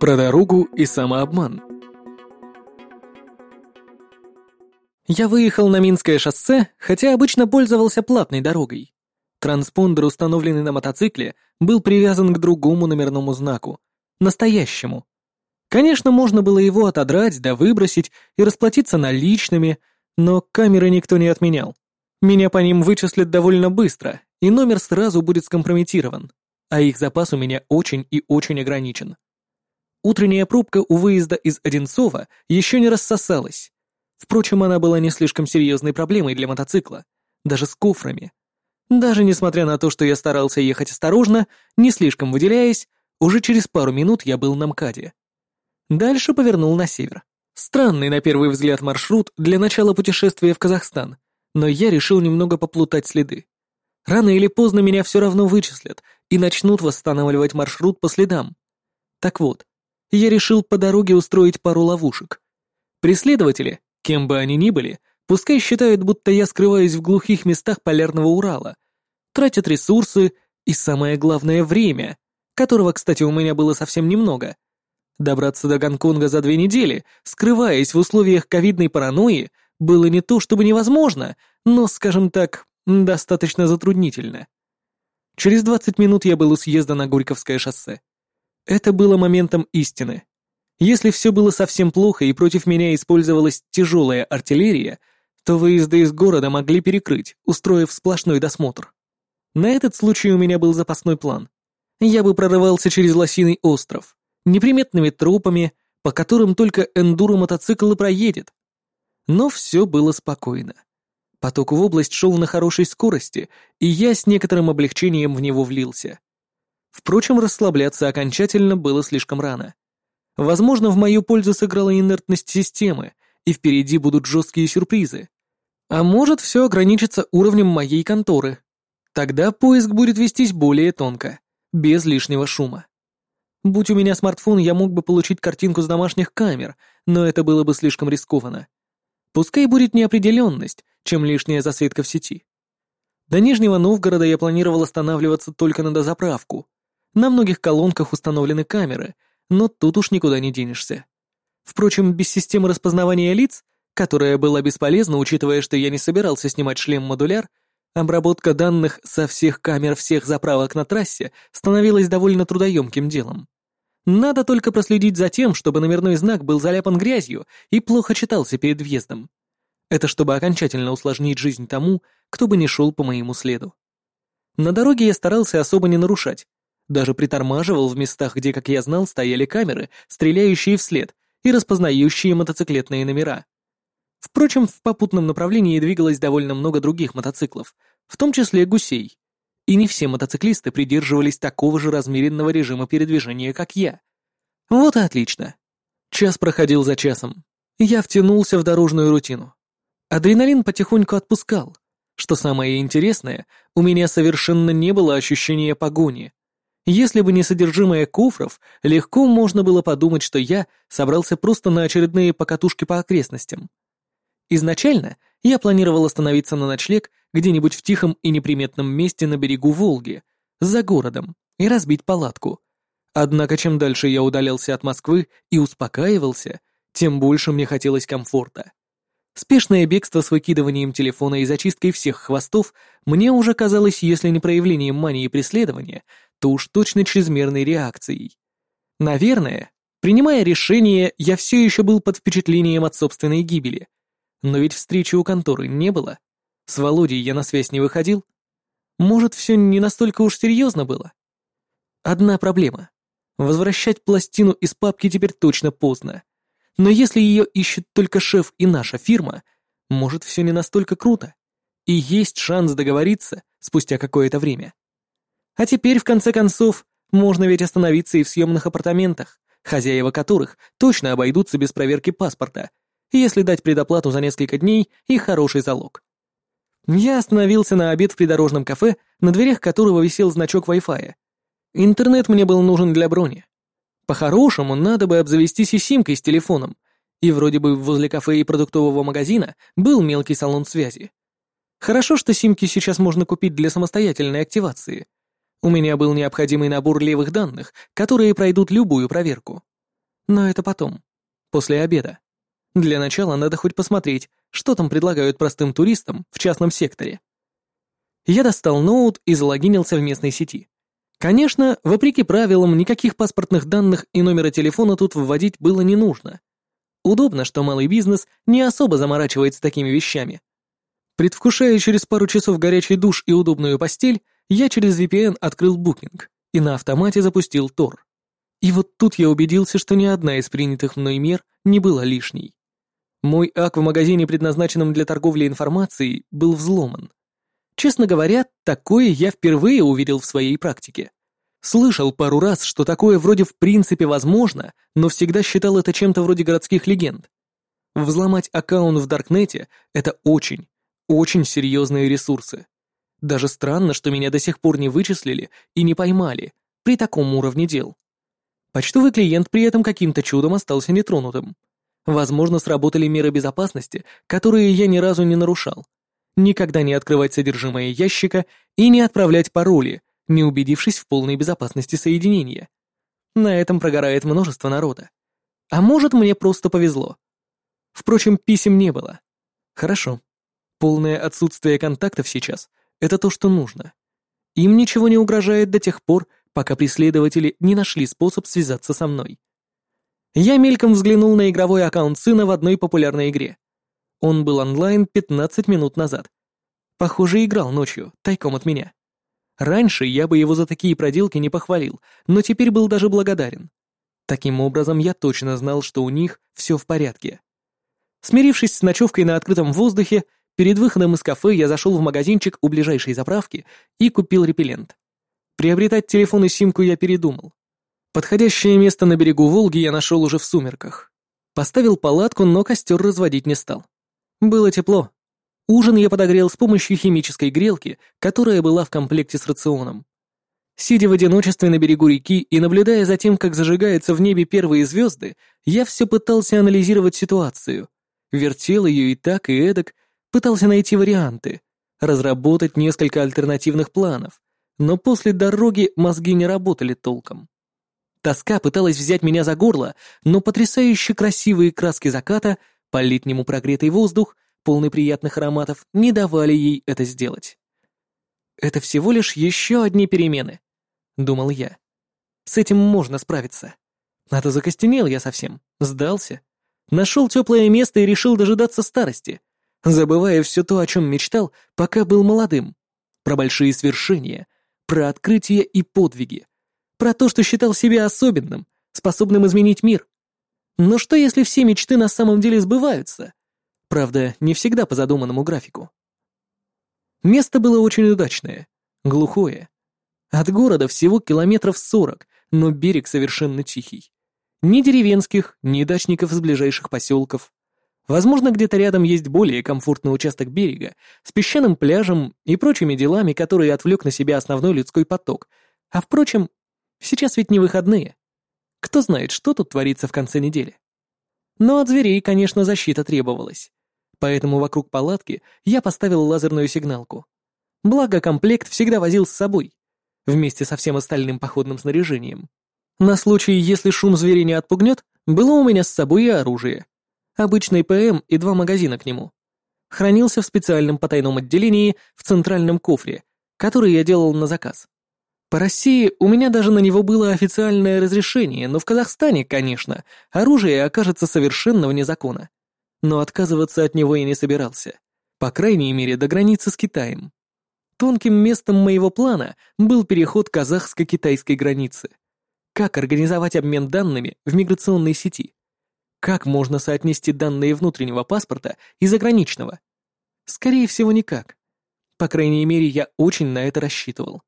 Про дорогу и самообман. Я выехал на Минское шоссе, хотя обычно пользовался платной дорогой. Транспондер, установленный на мотоцикле, был привязан к другому номерному знаку, настоящему. Конечно, можно было его отодрать, да выбросить и расплатиться наличными, но камеры никто не отменял. Меня по ним вычислят довольно быстро, и номер сразу будет скомпрометирован, а их запас у меня очень и очень ограничен. Утренняя пробка у выезда из Одинцова еще не рассосалась. Впрочем, она была не слишком серьезной проблемой для мотоцикла, даже с кофрами. Даже несмотря на то, что я старался ехать осторожно, не слишком выделяясь, уже через пару минут я был на МКАДе. Дальше повернул на север. Странный на первый взгляд маршрут для начала путешествия в Казахстан, но я решил немного поплутать следы. Рано или поздно меня все равно вычислят и начнут восстанавливать маршрут по следам. Так вот, я решил по дороге устроить пару ловушек. Преследователи, кем бы они ни были, пускай считают, будто я скрываюсь в глухих местах полярного Урала, тратят ресурсы и, самое главное, время, которого, кстати, у меня было совсем немного. Добраться до Гонконга за две недели, скрываясь в условиях ковидной паранойи, было не то чтобы невозможно, но, скажем так, достаточно затруднительно. Через 20 минут я был у съезда на Горьковское шоссе. Это было моментом истины. Если все было совсем плохо и против меня использовалась тяжелая артиллерия, то выезды из города могли перекрыть, устроив сплошной досмотр. На этот случай у меня был запасной план. Я бы прорывался через Лосиный остров, неприметными тропами, по которым только эндуро-мотоцикл и проедет. Но все было спокойно. Поток в область шел на хорошей скорости, и я с некоторым облегчением в него влился. Впрочем, расслабляться окончательно было слишком рано. Возможно, в мою пользу сыграла инертность системы, и впереди будут жесткие сюрпризы. А может, все ограничится уровнем моей конторы. Тогда поиск будет вестись более тонко, без лишнего шума. Будь у меня смартфон, я мог бы получить картинку с домашних камер, но это было бы слишком рискованно. Пускай будет неопределенность, чем лишняя засветка в сети. До Нижнего Новгорода я планировал останавливаться только на дозаправку, на многих колонках установлены камеры, но тут уж никуда не денешься. Впрочем, без системы распознавания лиц, которая была бесполезна, учитывая, что я не собирался снимать шлем-модуляр, обработка данных со всех камер всех заправок на трассе становилась довольно трудоемким делом. Надо только проследить за тем, чтобы номерной знак был заляпан грязью и плохо читался перед въездом. Это чтобы окончательно усложнить жизнь тому, кто бы не шел по моему следу. На дороге я старался особо не нарушать, даже притормаживал в местах, где, как я знал, стояли камеры, стреляющие вслед и распознающие мотоциклетные номера. Впрочем, в попутном направлении двигалось довольно много других мотоциклов, в том числе гусей. И не все мотоциклисты придерживались такого же размеренного режима передвижения, как я. Вот и отлично. Час проходил за часом. Я втянулся в дорожную рутину. Адреналин потихоньку отпускал. Что самое интересное, у меня совершенно не было ощущения погони. Если бы не содержимое куфров, легко можно было подумать, что я собрался просто на очередные покатушки по окрестностям. Изначально я планировал остановиться на ночлег где-нибудь в тихом и неприметном месте на берегу Волги, за городом, и разбить палатку. Однако чем дальше я удалялся от Москвы и успокаивался, тем больше мне хотелось комфорта. Спешное бегство с выкидыванием телефона и зачисткой всех хвостов мне уже казалось, если не проявлением мании преследования, то уж точно чрезмерной реакцией. Наверное, принимая решение, я все еще был под впечатлением от собственной гибели. Но ведь встречи у конторы не было. С Володей я на связь не выходил. Может, все не настолько уж серьезно было? Одна проблема. Возвращать пластину из папки теперь точно поздно. Но если ее ищет только шеф и наша фирма, может, все не настолько круто. И есть шанс договориться спустя какое-то время. А теперь, в конце концов, можно ведь остановиться и в съемных апартаментах, хозяева которых точно обойдутся без проверки паспорта, если дать предоплату за несколько дней и хороший залог. Я остановился на обед в придорожном кафе, на дверях которого висел значок Wi-Fi. Интернет мне был нужен для брони. По-хорошему, надо бы обзавестись и симкой с телефоном, и вроде бы возле кафе и продуктового магазина был мелкий салон связи. Хорошо, что симки сейчас можно купить для самостоятельной активации. У меня был необходимый набор левых данных, которые пройдут любую проверку. Но это потом, после обеда. Для начала надо хоть посмотреть, что там предлагают простым туристам в частном секторе. Я достал ноут и залогинился в местной сети. Конечно, вопреки правилам, никаких паспортных данных и номера телефона тут вводить было не нужно. Удобно, что малый бизнес не особо заморачивается такими вещами. Предвкушая через пару часов горячий душ и удобную постель, я через VPN открыл букинг и на автомате запустил Тор. И вот тут я убедился, что ни одна из принятых мной мер не была лишней. Мой ак в магазине, предназначенном для торговли информацией, был взломан. Честно говоря, такое я впервые увидел в своей практике. Слышал пару раз, что такое вроде в принципе возможно, но всегда считал это чем-то вроде городских легенд. Взломать аккаунт в Даркнете — это очень, очень серьезные ресурсы. Даже странно, что меня до сих пор не вычислили и не поймали при таком уровне дел. Почтовый клиент при этом каким-то чудом остался нетронутым. Возможно, сработали меры безопасности, которые я ни разу не нарушал. Никогда не открывать содержимое ящика и не отправлять пароли, не убедившись в полной безопасности соединения. На этом прогорает множество народа. А может, мне просто повезло. Впрочем, писем не было. Хорошо. Полное отсутствие контактов сейчас — это то, что нужно. Им ничего не угрожает до тех пор, пока преследователи не нашли способ связаться со мной. Я мельком взглянул на игровой аккаунт сына в одной популярной игре. Он был онлайн 15 минут назад. Похоже, играл ночью, тайком от меня. Раньше я бы его за такие проделки не похвалил, но теперь был даже благодарен. Таким образом, я точно знал, что у них все в порядке. Смирившись с ночевкой на открытом воздухе, перед выходом из кафе я зашел в магазинчик у ближайшей заправки и купил репеллент. Приобретать телефон и симку я передумал. Подходящее место на берегу Волги я нашел уже в сумерках. Поставил палатку, но костер разводить не стал. Было тепло. Ужин я подогрел с помощью химической грелки, которая была в комплекте с рационом. Сидя в одиночестве на берегу реки и наблюдая за тем, как зажигаются в небе первые звезды, я все пытался анализировать ситуацию. Вертел ее и так, и эдак, пытался найти варианты, разработать несколько альтернативных планов, но после дороги мозги не работали толком. Тоска пыталась взять меня за горло, но потрясающе красивые краски заката, по-летнему прогретый воздух, полный приятных ароматов, не давали ей это сделать. «Это всего лишь еще одни перемены», — думал я. «С этим можно справиться. То закостенел я совсем, сдался. Нашел теплое место и решил дожидаться старости, забывая все то, о чем мечтал, пока был молодым. Про большие свершения, про открытия и подвиги, про то, что считал себя особенным, способным изменить мир. Но что, если все мечты на самом деле сбываются? Правда, не всегда по задуманному графику. Место было очень удачное, глухое. От города всего километров сорок, но берег совершенно тихий. Ни деревенских, ни дачников из ближайших поселков. Возможно, где-то рядом есть более комфортный участок берега с песчаным пляжем и прочими делами, которые отвлек на себя основной людской поток. А впрочем, Сейчас ведь не выходные. Кто знает, что тут творится в конце недели. Но от зверей, конечно, защита требовалась. Поэтому вокруг палатки я поставил лазерную сигналку. Благо, комплект всегда возил с собой, вместе со всем остальным походным снаряжением. На случай, если шум зверя не отпугнет, было у меня с собой и оружие. Обычный ПМ и два магазина к нему. Хранился в специальном потайном отделении в центральном кофре, который я делал на заказ. По России у меня даже на него было официальное разрешение, но в Казахстане, конечно, оружие окажется совершенно вне закона. Но отказываться от него я не собирался. По крайней мере, до границы с Китаем. Тонким местом моего плана был переход казахско-китайской границы. Как организовать обмен данными в миграционной сети? Как можно соотнести данные внутреннего паспорта и заграничного? Скорее всего, никак. По крайней мере, я очень на это рассчитывал.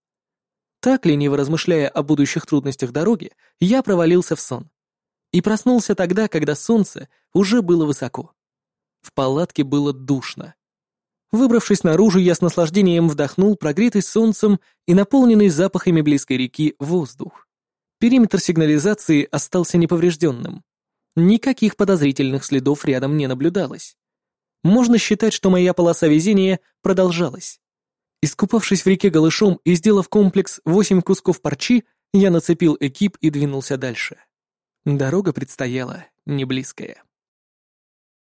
Так, лениво размышляя о будущих трудностях дороги, я провалился в сон. И проснулся тогда, когда солнце уже было высоко. В палатке было душно. Выбравшись наружу, я с наслаждением вдохнул прогретый солнцем и наполненный запахами близкой реки воздух. Периметр сигнализации остался неповрежденным. Никаких подозрительных следов рядом не наблюдалось. Можно считать, что моя полоса везения продолжалась. Искупавшись в реке голышом и сделав комплекс восемь кусков парчи, я нацепил экип и двинулся дальше. Дорога предстояла не близкая.